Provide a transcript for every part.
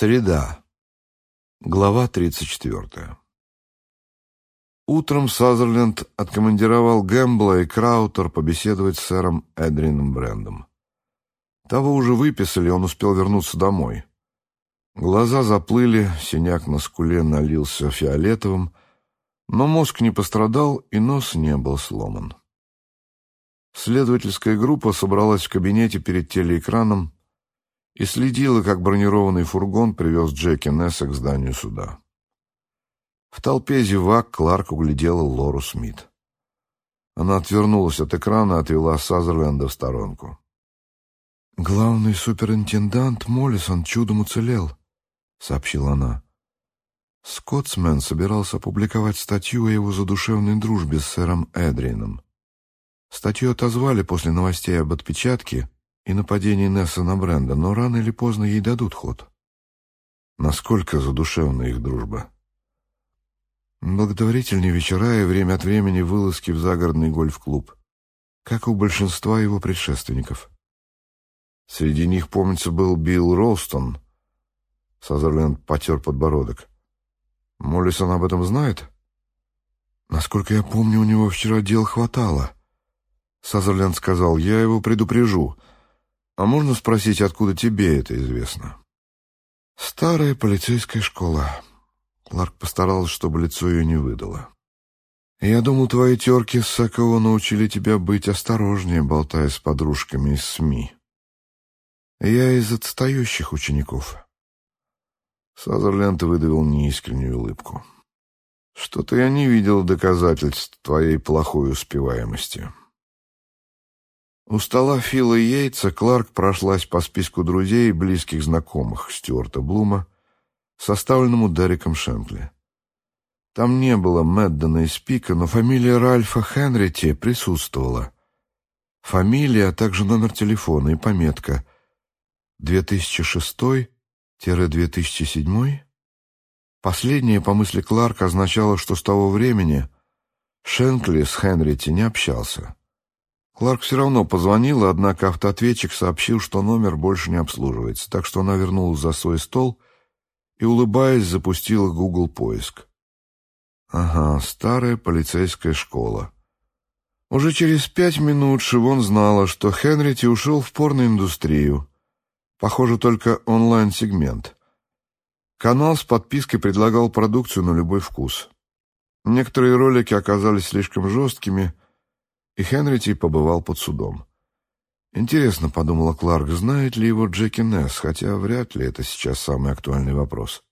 Среда. Глава 34. Утром Сазерленд откомандировал Гэмбла и Краутер побеседовать с сэром Эдрином Брэндом. Того уже выписали, он успел вернуться домой. Глаза заплыли, синяк на скуле налился фиолетовым, но мозг не пострадал и нос не был сломан. Следовательская группа собралась в кабинете перед телеэкраном, и следила, как бронированный фургон привез Джеки Несса к зданию суда. В толпе зевак Кларк углядела Лору Смит. Она отвернулась от экрана и отвела Сазерленда в сторонку. «Главный суперинтендант Моллисон чудом уцелел», — сообщила она. Скотсмен собирался опубликовать статью о его задушевной дружбе с сэром Эдрином. Статью отозвали после новостей об отпечатке, и нападении Несса на Бренда, но рано или поздно ей дадут ход. Насколько задушевна их дружба? Благотворительные вечера и время от времени вылазки в загородный гольф-клуб, как у большинства его предшественников. Среди них, помнится, был Билл Ролстон. Сазерленд потер подбородок. Моллисон об этом знает? Насколько я помню, у него вчера дел хватало. Сазерленд сказал, я его предупрежу. «А можно спросить, откуда тебе это известно?» «Старая полицейская школа». Кларк постарался, чтобы лицо ее не выдало. «Я думал, твои терки с СКО научили тебя быть осторожнее, болтая с подружками из СМИ. Я из отстающих учеников». Сазерленд выдавил неискреннюю улыбку. «Что-то я не видел доказательств твоей плохой успеваемости». У стола Фила Йейтса Кларк прошлась по списку друзей и близких знакомых Стюарта Блума, составленному Дереком Шенкли. Там не было Мэддена и Спика, но фамилия Ральфа Хенрити присутствовала. Фамилия, а также номер телефона и пометка 2006-2007. Последнее, по мысли Кларка, означало, что с того времени Шенкли с Хенрити не общался. Кларк все равно позвонила, однако автоответчик сообщил, что номер больше не обслуживается, так что она вернулась за свой стол и, улыбаясь, запустила Google поиск. Ага, старая полицейская школа. Уже через пять минут Шивон знала, что Хенрити ушел в порноиндустрию. Похоже, только онлайн-сегмент. Канал с подпиской предлагал продукцию на любой вкус. Некоторые ролики оказались слишком жесткими — и Хенрити побывал под судом. Интересно, подумала Кларк, знает ли его Джеки Несс, хотя вряд ли это сейчас самый актуальный вопрос.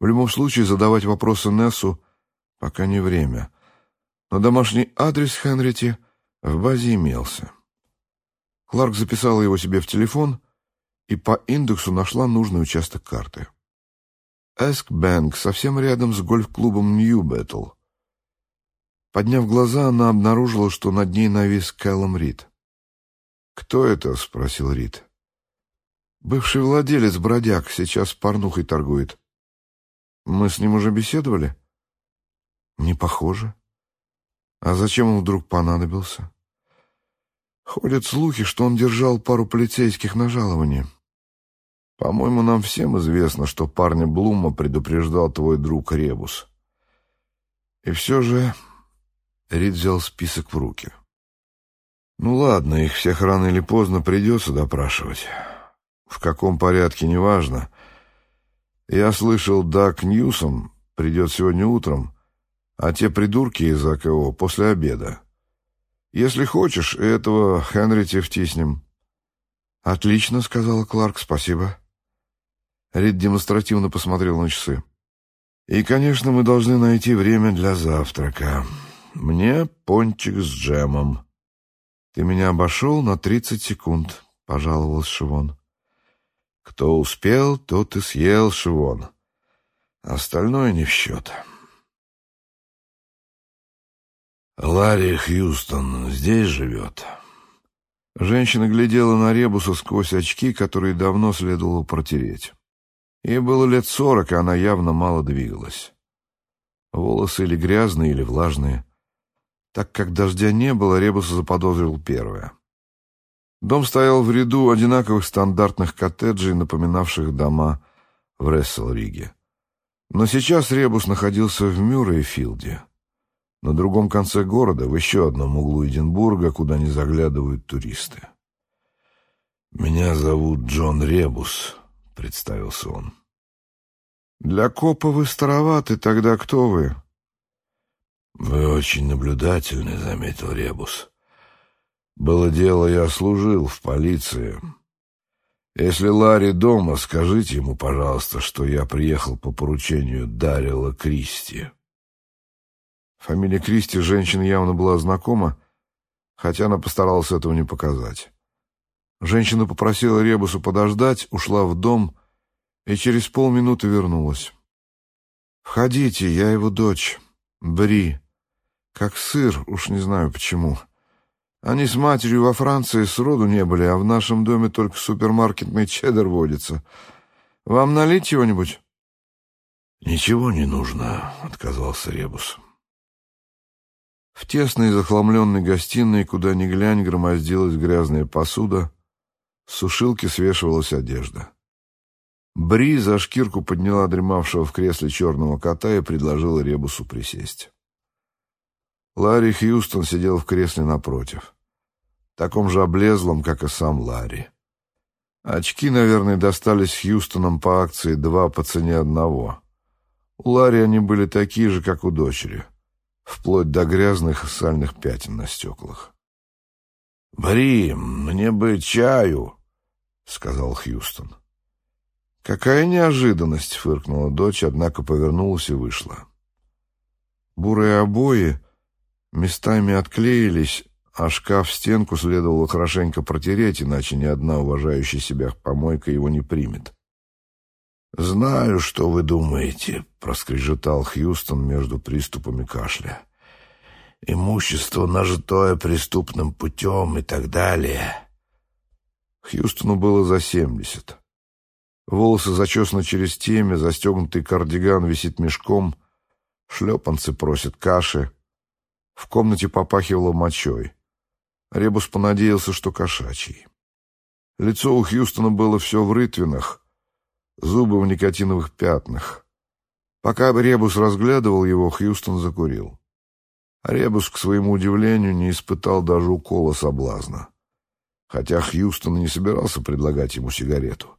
В любом случае, задавать вопросы Нессу пока не время. Но домашний адрес Хенрити в базе имелся. Кларк записала его себе в телефон и по индексу нашла нужный участок карты. Эск Бэнк совсем рядом с гольф-клубом Нью Бэтл. Подняв глаза, она обнаружила, что над ней навис Кэллом Рид. «Кто это?» — спросил Рид. «Бывший владелец бродяг, сейчас порнухой торгует. Мы с ним уже беседовали?» «Не похоже. А зачем он вдруг понадобился?» «Ходят слухи, что он держал пару полицейских на жаловании. По-моему, нам всем известно, что парня Блума предупреждал твой друг Ребус. И все же Рид взял список в руки. «Ну ладно, их всех рано или поздно придется допрашивать. В каком порядке, неважно. Я слышал, Дак Ньюсом придет сегодня утром, а те придурки из АКО после обеда. Если хочешь, этого Хенрити втиснем». «Отлично», — сказала Кларк, — «спасибо». Рид демонстративно посмотрел на часы. «И, конечно, мы должны найти время для завтрака». Мне пончик с джемом. Ты меня обошел на тридцать секунд, пожаловался Шивон. Кто успел, тот и съел, Шивон. Остальное не в счет. Ларри Хьюстон здесь живет. Женщина глядела на Ребуса сквозь очки, которые давно следовало протереть. Ей было лет сорок, и она явно мало двигалась. Волосы или грязные, или влажные. Так как дождя не было, Ребус заподозрил первое. Дом стоял в ряду одинаковых стандартных коттеджей, напоминавших дома в Ресселриге. Но сейчас Ребус находился в Мюррейфилде, на другом конце города, в еще одном углу Эдинбурга, куда не заглядывают туристы. «Меня зовут Джон Ребус», — представился он. «Для копа вы староваты, тогда кто вы?» «Вы очень наблюдательны», — заметил Ребус. «Было дело, я служил в полиции. Если Ларри дома, скажите ему, пожалуйста, что я приехал по поручению Дарила Кристи». Фамилия Кристи женщина явно была знакома, хотя она постаралась этого не показать. Женщина попросила Ребусу подождать, ушла в дом и через полминуты вернулась. «Входите, я его дочь, Бри. Как сыр, уж не знаю почему. Они с матерью во Франции сроду не были, а в нашем доме только супермаркетный чеддер водится. Вам налить чего-нибудь?» «Ничего не нужно», — отказался Ребус. В тесной захламленной гостиной, куда ни глянь, громоздилась грязная посуда, с сушилки свешивалась одежда. Бри за шкирку подняла дремавшего в кресле черного кота и предложила Ребусу присесть. Ларри Хьюстон сидел в кресле напротив, таком же облезлом, как и сам Ларри. Очки, наверное, достались Хьюстоном по акции два по цене одного. У Ларри они были такие же, как у дочери — вплоть до грязных сальных пятен на стеклах. «Бри, мне бы чаю», — сказал Хьюстон. «Какая неожиданность!» — фыркнула дочь, однако повернулась и вышла. Бурые обои местами отклеились, а шкаф в стенку следовало хорошенько протереть, иначе ни одна уважающая себя помойка его не примет. «Знаю, что вы думаете», — проскрежетал Хьюстон между приступами кашля. «Имущество, нажитое преступным путем и так далее». Хьюстону было за семьдесят. Волосы зачесаны через темя, застегнутый кардиган висит мешком, шлепанцы просят каши. В комнате попахивало мочой. Ребус понадеялся, что кошачий. Лицо у Хьюстона было все в рытвинах, зубы в никотиновых пятнах. Пока Ребус разглядывал его, Хьюстон закурил. Ребус, к своему удивлению, не испытал даже укола соблазна. Хотя Хьюстон не собирался предлагать ему сигарету.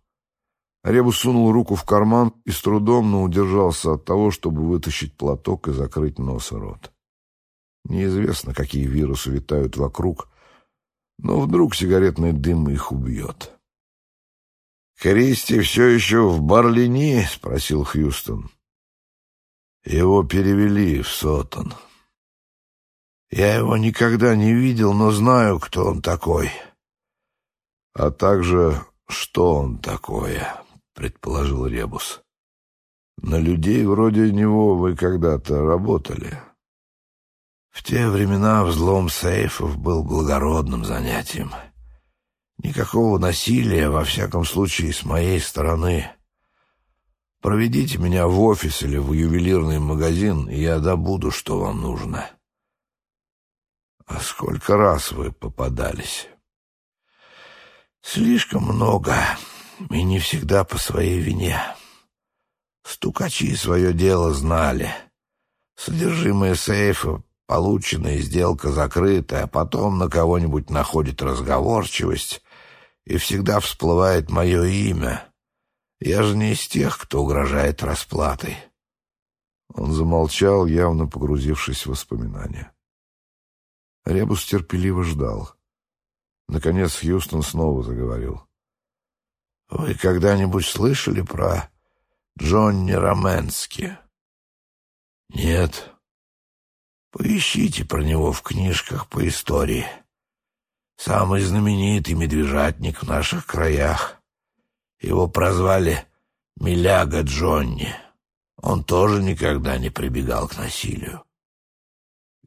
Ребус сунул руку в карман и с трудом, но удержался от того, чтобы вытащить платок и закрыть нос и рот. Неизвестно, какие вирусы витают вокруг, но вдруг сигаретный дым их убьет. «Кристи все еще в Барлини?» — спросил Хьюстон. Его перевели в Сотон. Я его никогда не видел, но знаю, кто он такой. А также, что он такое, предположил Ребус. На людей вроде него вы когда-то работали. В те времена взлом сейфов был благородным занятием. Никакого насилия, во всяком случае, с моей стороны. Проведите меня в офис или в ювелирный магазин, и я добуду, что вам нужно. А сколько раз вы попадались? Слишком много, и не всегда по своей вине. Стукачи свое дело знали. Содержимое сейфа полученная сделка закрыта, а потом на кого-нибудь находит разговорчивость, и всегда всплывает мое имя. Я же не из тех, кто угрожает расплатой. Он замолчал, явно погрузившись в воспоминания. Ребус терпеливо ждал. Наконец Хьюстон снова заговорил. «Вы когда-нибудь слышали про Джонни Роменски?» «Нет. Поищите про него в книжках по истории». Самый знаменитый медвежатник в наших краях. Его прозвали Миляга Джонни. Он тоже никогда не прибегал к насилию.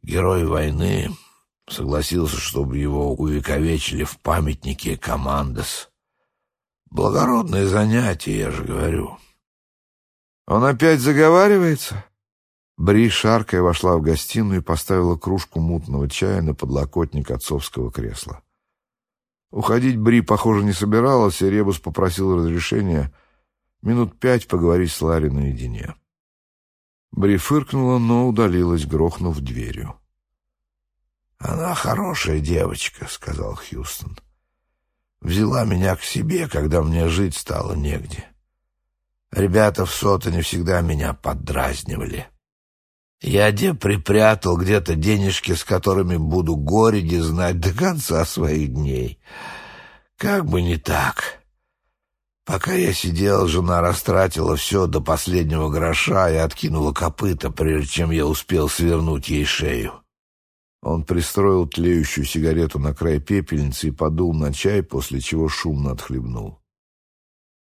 Герой войны согласился, чтобы его увековечили в памятнике Командос. Благородное занятие, я же говорю. Он опять заговаривается? Бри, шаркая, вошла в гостиную и поставила кружку мутного чая на подлокотник отцовского кресла. Уходить Бри, похоже, не собиралась, и Ребус попросил разрешения минут пять поговорить с Ларри наедине. Бри фыркнула, но удалилась, грохнув дверью. «Она хорошая девочка», — сказал Хьюстон. «Взяла меня к себе, когда мне жить стало негде. Ребята в Сотоне всегда меня поддразнивали. Я где припрятал где-то денежки, с которыми буду горе знать до конца своих дней. Как бы не так». Пока я сидел, жена растратила все до последнего гроша и откинула копыта, прежде чем я успел свернуть ей шею. Он пристроил тлеющую сигарету на край пепельницы и подул на чай, после чего шумно отхлебнул.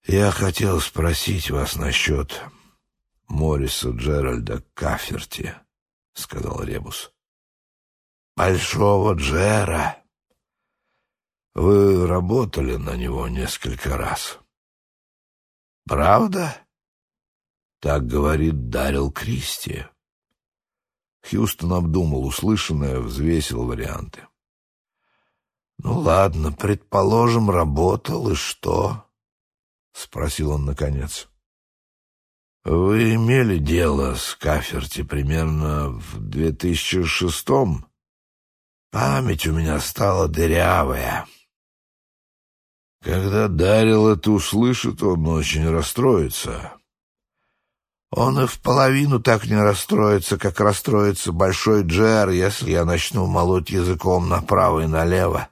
«Я хотел спросить вас насчет Морриса Джеральда Каферти», — сказал Ребус. «Большого Джера. Вы работали на него несколько раз». «Правда?» — так говорит Дарил Кристи. Хьюстон обдумал услышанное, взвесил варианты. «Ну ладно, предположим, работал, и что?» — спросил он наконец. «Вы имели дело с Каферти примерно в 2006-м? Память у меня стала дырявая». Когда Дарил это услышит, он очень расстроится. Он и в половину так не расстроится, как расстроится Большой Джер, если я начну молоть языком направо и налево.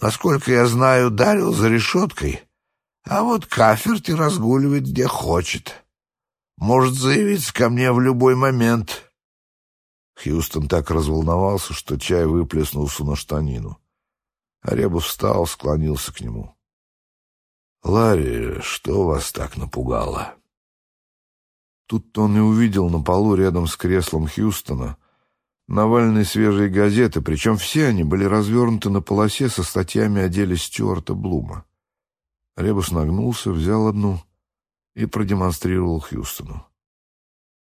Насколько я знаю, Дарил за решеткой, а вот Каферти разгуливает где хочет. Может заявиться ко мне в любой момент. Хьюстон так разволновался, что чай выплеснулся на штанину. Ребус встал, склонился к нему. «Ларри, что вас так напугало?» Тут он и увидел на полу рядом с креслом Хьюстона навальные свежие газеты, причем все они были развернуты на полосе со статьями о деле Стюарта Блума. Ребус нагнулся, взял одну и продемонстрировал Хьюстону.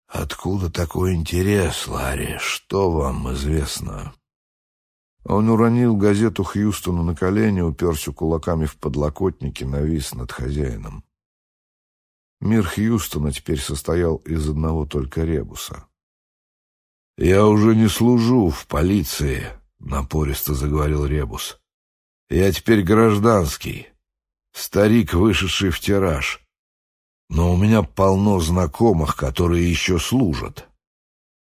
«Откуда такой интерес, Ларри? Что вам известно?» Он уронил газету Хьюстону на колени, уперся кулаками в подлокотники, навис над хозяином. Мир Хьюстона теперь состоял из одного только ребуса. «Я уже не служу в полиции», — напористо заговорил Ребус. «Я теперь гражданский, старик, вышедший в тираж. Но у меня полно знакомых, которые еще служат.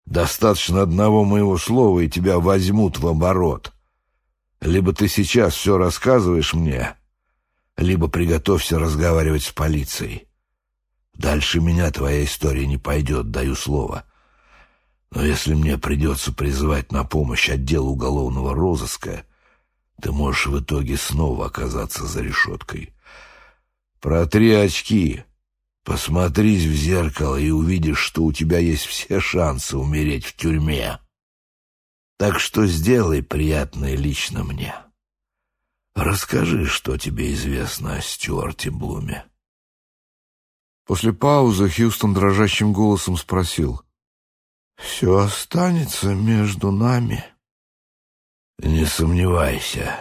Достаточно одного моего слова, и тебя возьмут в оборот. Либо ты сейчас все рассказываешь мне, либо приготовься разговаривать с полицией. Дальше меня твоя история не пойдет, даю слово. Но если мне придется призывать на помощь отдел уголовного розыска, ты можешь в итоге снова оказаться за решеткой. Протри очки, Посмотрись в зеркало и увидишь, что у тебя есть все шансы умереть в тюрьме. Так что сделай приятное лично мне. Расскажи, что тебе известно о Стюарте Блуме. После паузы Хьюстон дрожащим голосом спросил. «Все останется между нами?» «Не сомневайся.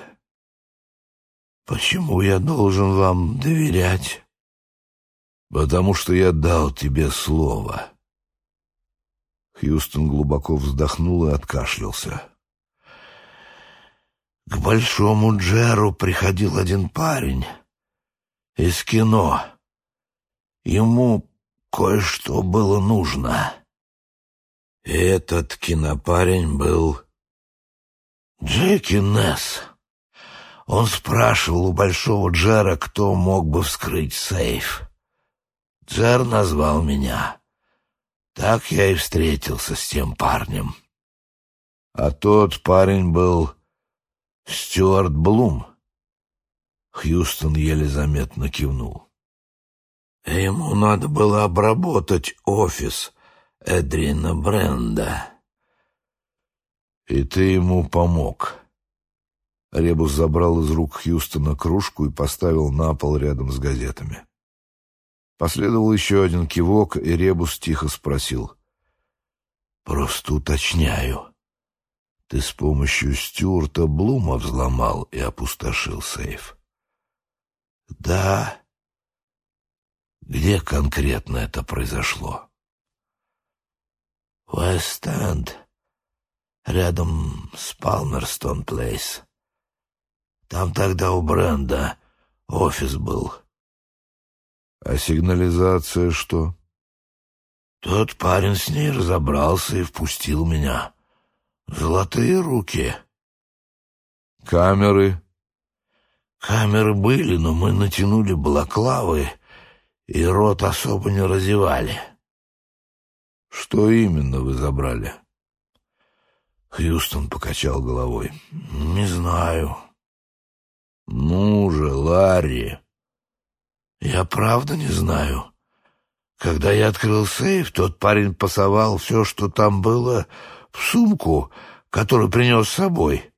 Почему я должен вам доверять?» Потому что я дал тебе слово». Хьюстон глубоко вздохнул и откашлялся. «К Большому Джеру приходил один парень из кино. Ему кое-что было нужно. Этот кинопарень был Джеки Несс. Он спрашивал у Большого Джера, кто мог бы вскрыть сейф. Джер назвал меня. Так я и встретился с тем парнем. А тот парень был Стюарт Блум. Хьюстон еле заметно кивнул. Ему надо было обработать офис Эдрина Бренда. И ты ему помог. Ребус забрал из рук Хьюстона кружку и поставил на пол рядом с газетами. Последовал еще один кивок, и Ребус тихо спросил. «Просто уточняю. Ты с помощью Стюарта Блума взломал и опустошил сейф?» «Да». Где конкретно это произошло? Уэст-Энд, рядом с Палмерстон Плейс. Там тогда у Бренда офис был. А сигнализация что? Тот парень с ней разобрался и впустил меня. Золотые руки. Камеры? Камеры были, но мы натянули балаклавы и рот особо не разевали. Что именно вы забрали? Хьюстон покачал головой. Не знаю. Ну же, Ларри. Я правда не знаю. Когда я открыл сейф, тот парень пасовал все, что там было, в сумку, которую принес с собой.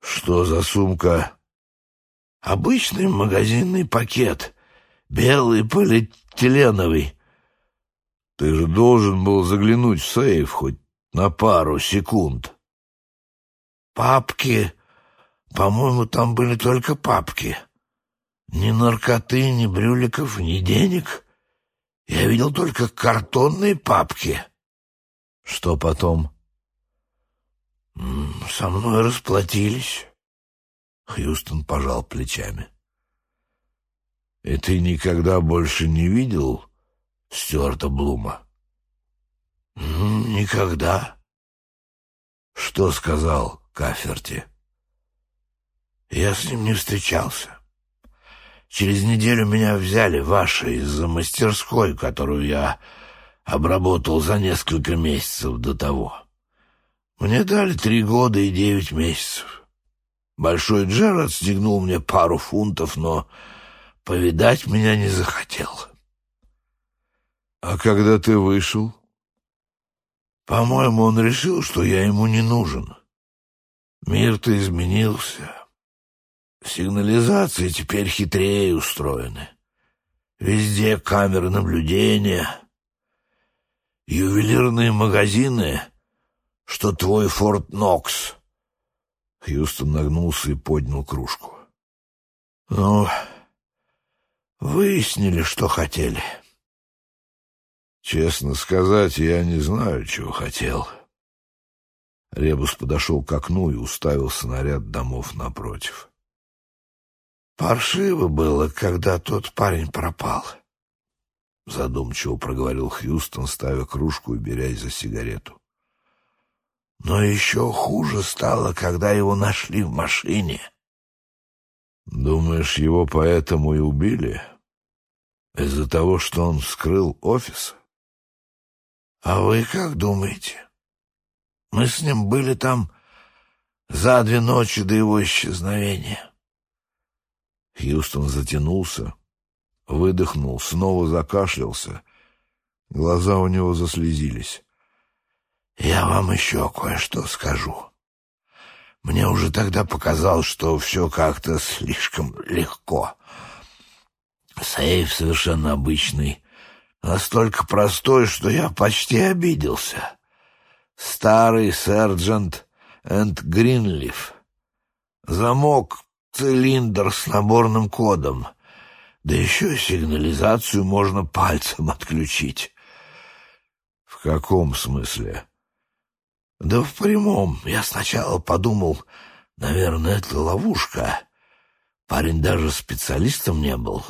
Что за сумка? Обычный магазинный пакет, белый полиэтиленовый. Ты же должен был заглянуть в сейф хоть на пару секунд. Папки. По-моему, там были только папки. Ни наркоты, ни брюликов, ни денег. Я видел только картонные папки. Что потом? Со мной расплатились. Хьюстон пожал плечами. И ты никогда больше не видел Стюарта Блума? Никогда. Что сказал Каферти? Я с ним не встречался. Через неделю меня взяли ваши из-за мастерской, которую я обработал за несколько месяцев до того. Мне дали три года и девять месяцев. Большой Джер отстегнул мне пару фунтов, но повидать меня не захотел. А когда ты вышел? По-моему, он решил, что я ему не нужен. Мир-то изменился. Сигнализации теперь хитрее устроены. Везде камеры наблюдения. Ювелирные магазины, что твой Форт Нокс. Хьюстон нагнулся и поднял кружку. Ну, выяснили, что хотели. Честно сказать, я не знаю, чего хотел. Ребус подошел к окну и уставился на ряд домов напротив. Паршиво было, когда тот парень пропал. Задумчиво проговорил Хьюстон, ставя кружку и берясь за сигарету. Но еще хуже стало, когда его нашли в машине. Думаешь, его поэтому и убили? Из-за того, что он вскрыл офис? А вы как думаете? Мы с ним были там за две ночи до его исчезновения. Хьюстон затянулся, выдохнул, снова закашлялся. Глаза у него заслезились. «Я вам еще кое-что скажу. Мне уже тогда показалось, что все как-то слишком легко. Сейф совершенно обычный, настолько простой, что я почти обиделся. Старый сержант энд Гринлиф. Замок цилиндр с наборным кодом. Да еще сигнализацию можно пальцем отключить. В каком смысле? Да в прямом. Я сначала подумал, наверное, это ловушка. Парень даже специалистом не был.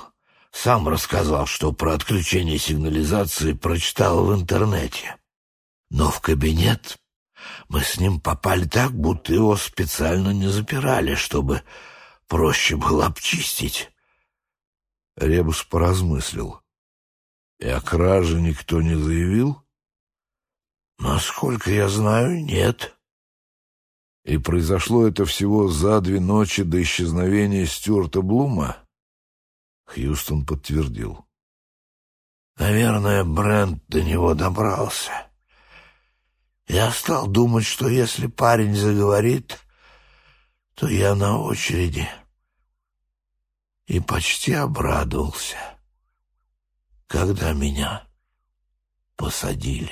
Сам рассказал, что про отключение сигнализации прочитал в интернете. Но в кабинет мы с ним попали так, будто его специально не запирали, чтобы проще было обчистить. Ребус поразмыслил. И о краже никто не заявил? Насколько я знаю, нет. И произошло это всего за две ночи до исчезновения Стюарта Блума? Хьюстон подтвердил. Наверное, Брент до него добрался. Я стал думать, что если парень заговорит, то я на очереди и почти обрадовался, когда меня посадили.